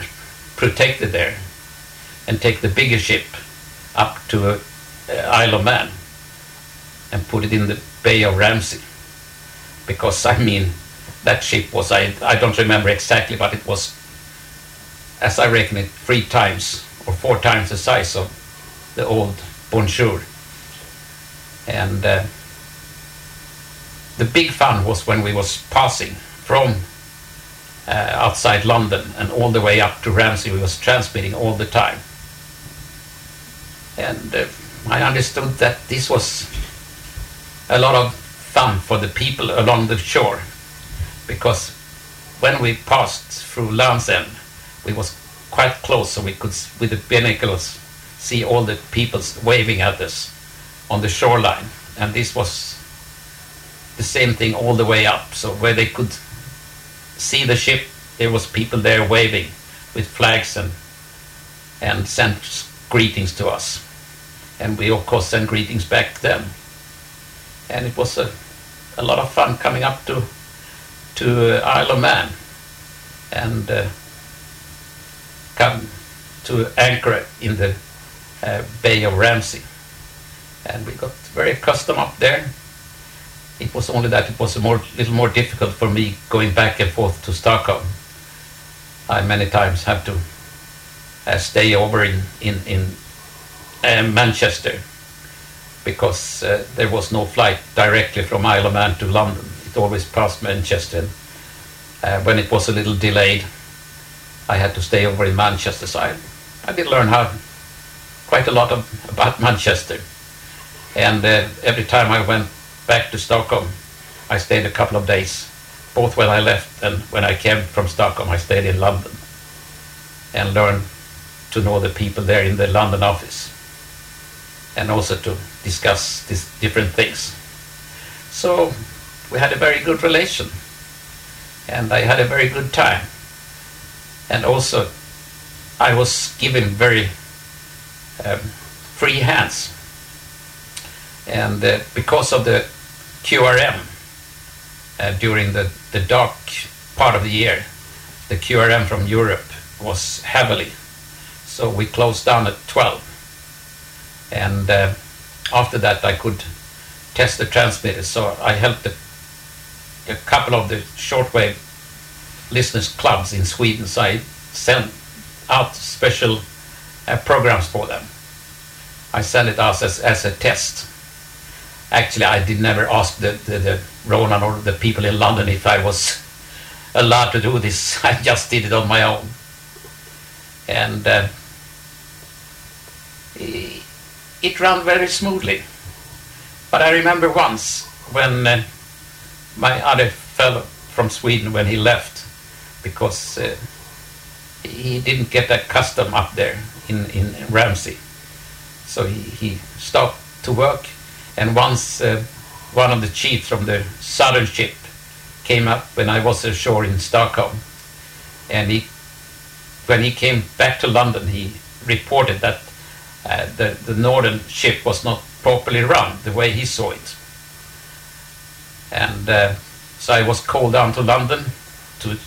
protected there, and take the bigger ship up to uh, Isle of Man and put it in the Bay of Ramsey because I mean that ship was I I don't remember exactly, but it was as I reckon it three times or four times the size of the old Bonjour. And uh, the big fun was when we was passing from uh, outside London and all the way up to Ramsey. We was transmitting all the time. And uh, I understood that this was a lot of fun for the people along the shore because when we passed through Land's we was quite close so we could, with the binoculars, see all the people waving at us on the shoreline. And this was the same thing all the way up. So where they could see the ship, there was people there waving with flags and and sent greetings to us. And we of course sent greetings back to them. And it was a, a lot of fun coming up to to uh, Isle of Man and uh, come to anchor in the uh, Bay of Ramsey. And we got very accustomed up there. It was only that it was a more, little more difficult for me going back and forth to Stockholm. I many times have to uh, stay over in, in, in uh, Manchester because uh, there was no flight directly from Isle of Man to London. It always passed Manchester. Uh, when it was a little delayed, I had to stay over in Manchester. So I, I did learn how quite a lot of, about Manchester. And uh, every time I went back to Stockholm, I stayed a couple of days. Both when I left and when I came from Stockholm, I stayed in London and learned to know the people there in the London office and also to discuss these different things. So we had a very good relation and I had a very good time. And also I was given very um, free hands. And uh, because of the QRM uh, during the, the dark part of the year, the QRM from Europe was heavily. So we closed down at 12. And uh, after that, I could test the transmitters. So I helped a, a couple of the shortwave listeners clubs in Sweden. So I sent out special uh, programs for them. I sent it out as, as a test. Actually, I did never ask the, the, the Ronan or the people in London if I was allowed to do this. I just did it on my own. And uh, it ran very smoothly. But I remember once when uh, my other fellow from Sweden, when he left, because uh, he didn't get that custom up there in, in Ramsey. So he, he stopped to work, and once uh, one of the chiefs from the southern ship came up when I was ashore in Stockholm, and he, when he came back to London, he reported that uh, the, the northern ship was not properly run the way he saw it. And uh, so I was called down to London to,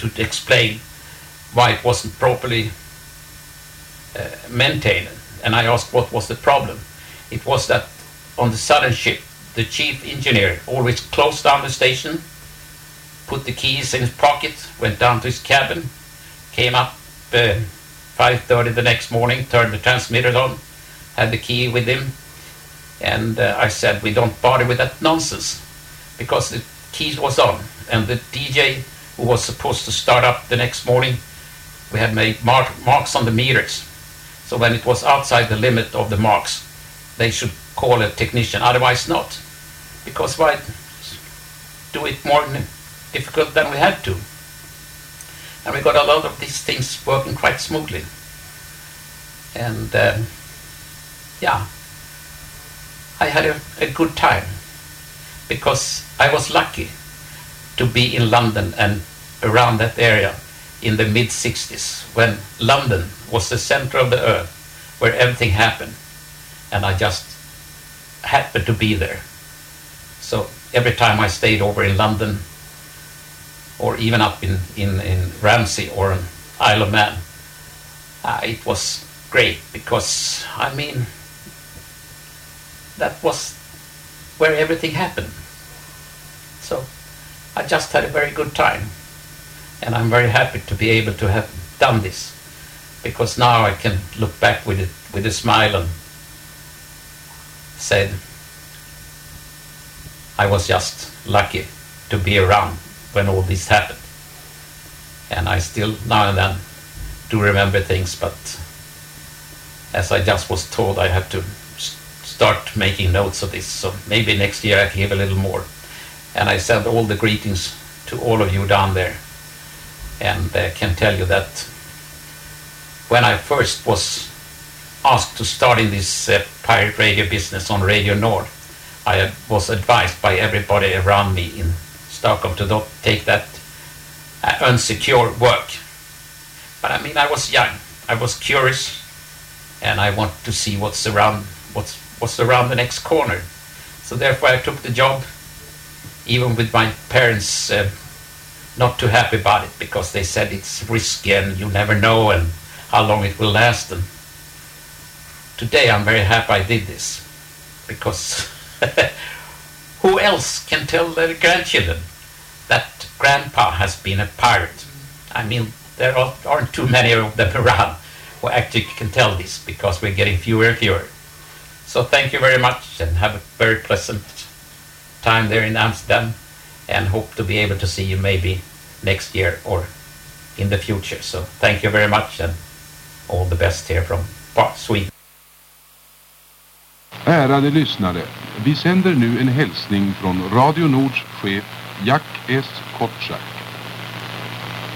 to, explain why it wasn't properly uh, maintained. And I asked what was the problem. It was that on the southern ship, the chief engineer always closed down the station, put the keys in his pocket, went down to his cabin, came up uh, 5.30 the next morning, turned the transmitter on, had the key with him, and uh, I said, we don't bother with that nonsense, because the keys was on, and the DJ who was supposed to start up the next morning, we had made mark, marks on the meters. So when it was outside the limit of the marks, they should call a technician, otherwise not. Because why do it more difficult than we had to? And we got a lot of these things working quite smoothly. And uh, yeah, I had a, a good time because I was lucky to be in London and around that area in the mid 60s when London was the center of the earth where everything happened. And I just happened to be there. So every time I stayed over in London or even up in, in, in Ramsey or in Isle of Man, uh, it was great because, I mean, that was where everything happened. So I just had a very good time. And I'm very happy to be able to have done this because now I can look back with it with a smile and said I was just lucky to be around when all this happened. And I still now and then do remember things, but as I just was told, I have to start making notes of this. So maybe next year I can give a little more. And I send all the greetings to all of you down there, and uh, can tell you that when I first was asked to start in this uh, pirate radio business on Radio Nord, I was advised by everybody around me in Stockholm to not take that uh, unsecure work. But I mean, I was young, I was curious, and I want to see what's around, what's what's around the next corner. So therefore, I took the job, even with my parents uh, not too happy about it because they said it's risky and you never know and how long it will last. And today, I'm very happy I did this because who else can tell their grandchildren that grandpa has been a pirate? I mean, there are- aren't too many of them around who actually can tell this because we're getting fewer and fewer. So thank you very much and have a very pleasant time there in Amsterdam and hope to be able to see you maybe next year or in the future. So thank you very much and all the best here from Sweden. Ärade lyssnare, vi sänder nu en hälsning från Radio Nords chef Jack S. Kortsak.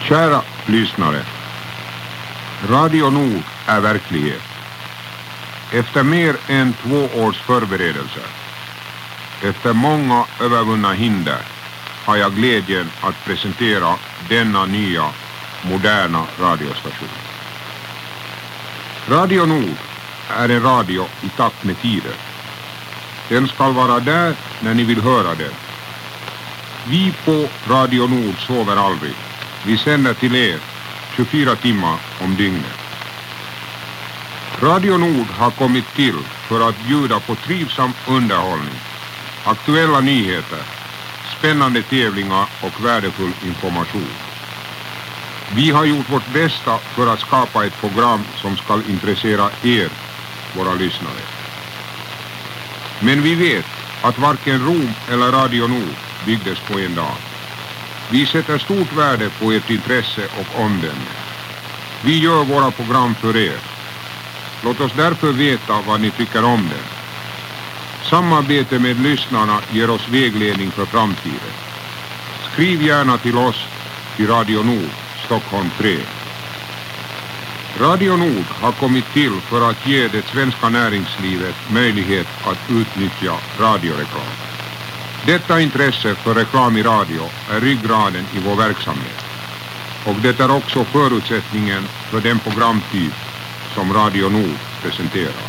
Kära lyssnare. Radio Nord är verklighet. Efter mer än två års förberedelser, efter många övervunna hinder, har jag glädjen att presentera denna nya, moderna radiostation. Radio Nord är en radio i takt med tiden. Den ska vara där när ni vill höra den. Vi på Radio Nord sover aldrig. Vi sänder till er 24 timmar om dygnet. Radio Nord har kommit till för att bjuda på trivsam underhållning, aktuella nyheter, spännande tävlingar och värdefull information. Vi har gjort vårt bästa för att skapa ett program som ska intressera er, våra lyssnare. Men vi vet att varken Rom eller Radio Nord byggdes på en dag. Vi sätter stort värde på ert intresse och omdöme. Vi gör våra program för er. Låt oss därför veta vad ni tycker om det. Samarbete med lyssnarna ger oss vägledning för framtiden. Skriv gärna till oss till Radio Nord, Stockholm 3. Radio Nord har kommit till för att ge det svenska näringslivet möjlighet att utnyttja radioreklam. Detta intresse för reklam i radio är ryggraden i vår verksamhet och det är också förutsättningen för den programtyp som Radio Nord presenterar.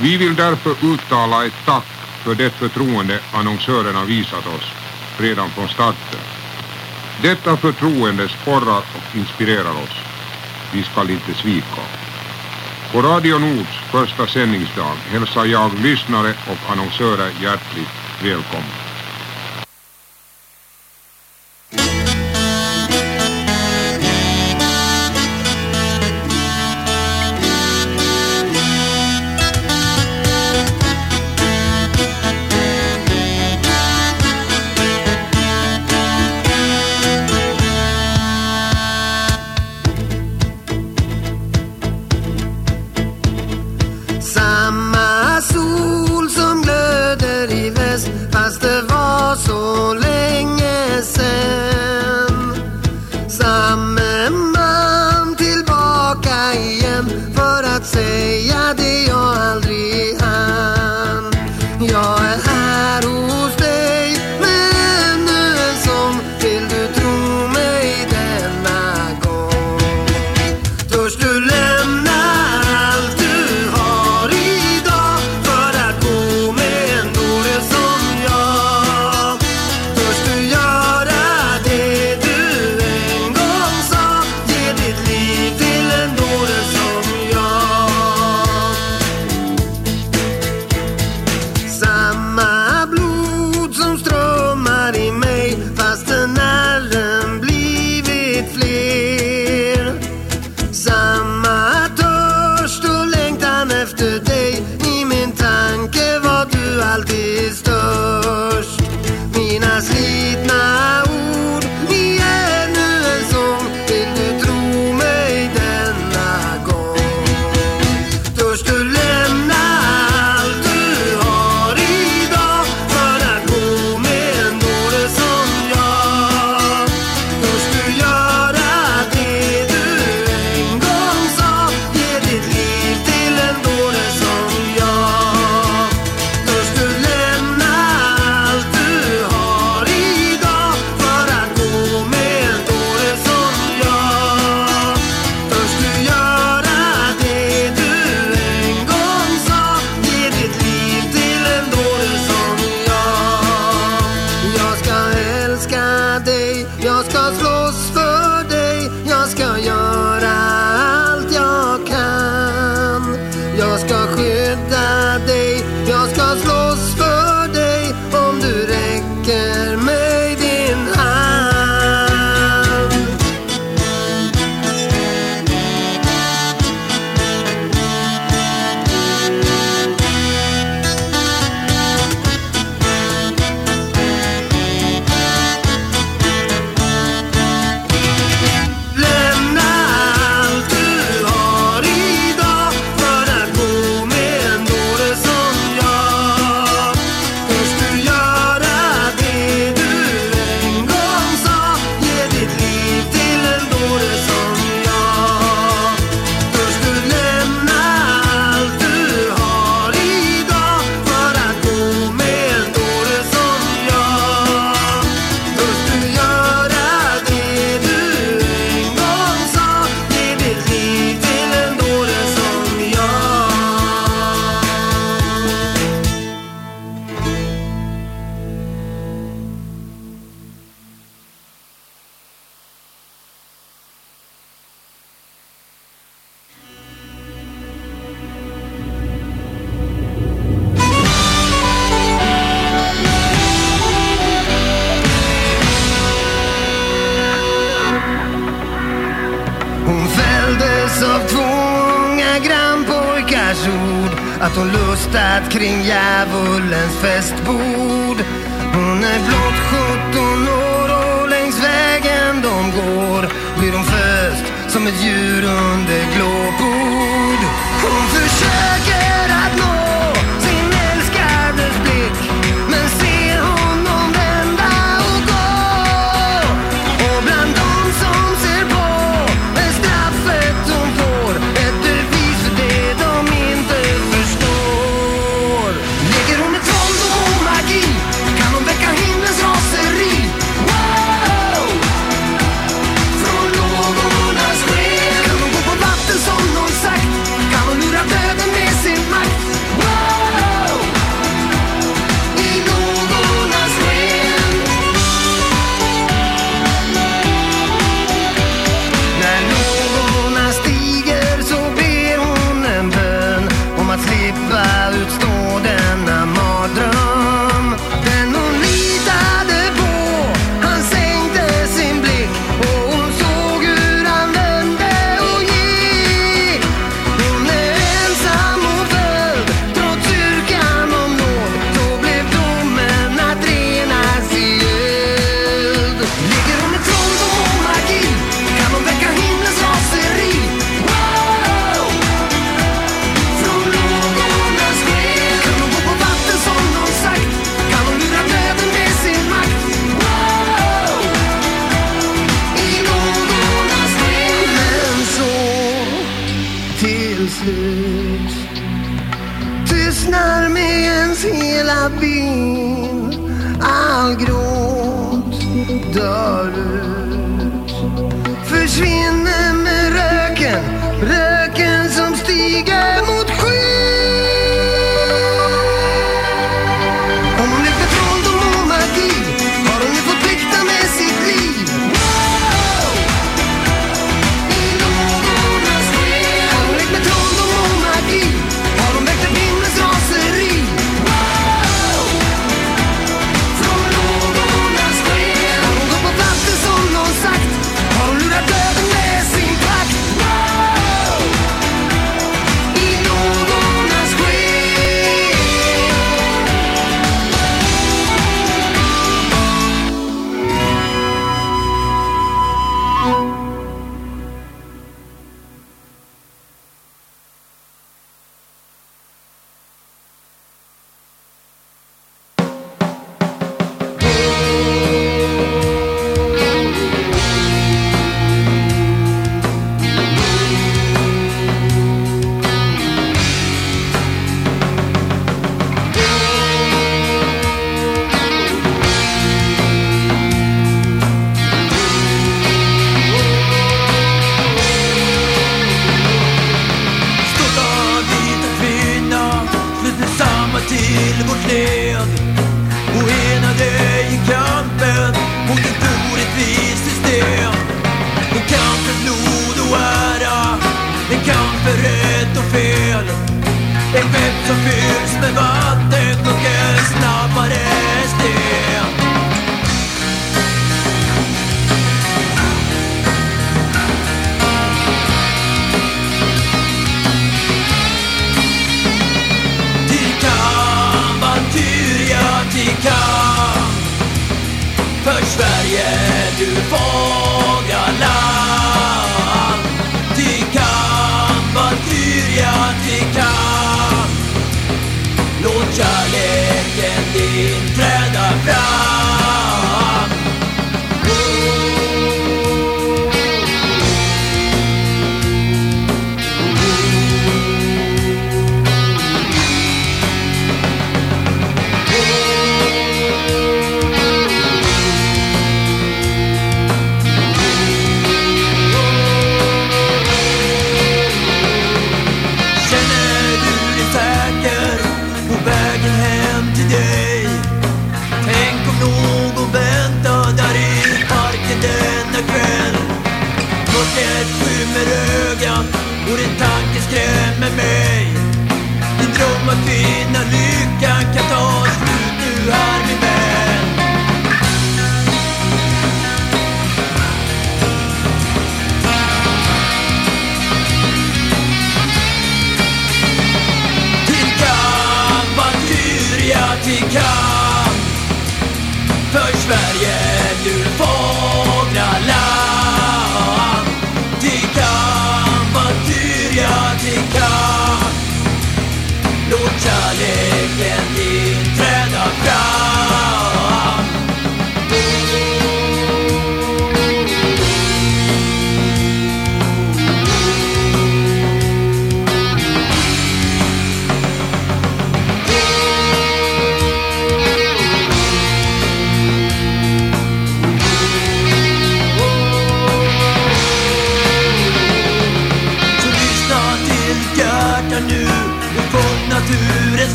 Vi vill därför uttala ett tack för det förtroende annonsörerna visat oss redan från starten. Detta förtroende sporrar och inspirerar oss. Vi skall inte svika. På Radio Nords första sändningsdag hälsar jag lyssnare och annonsörer hjärtligt välkomna. Hann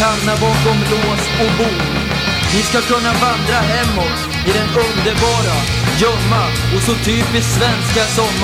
hamna bakom lås och bom. Ni ska kunna vandra hemåt i den underbara, gömma och så typiskt svenska sommaren.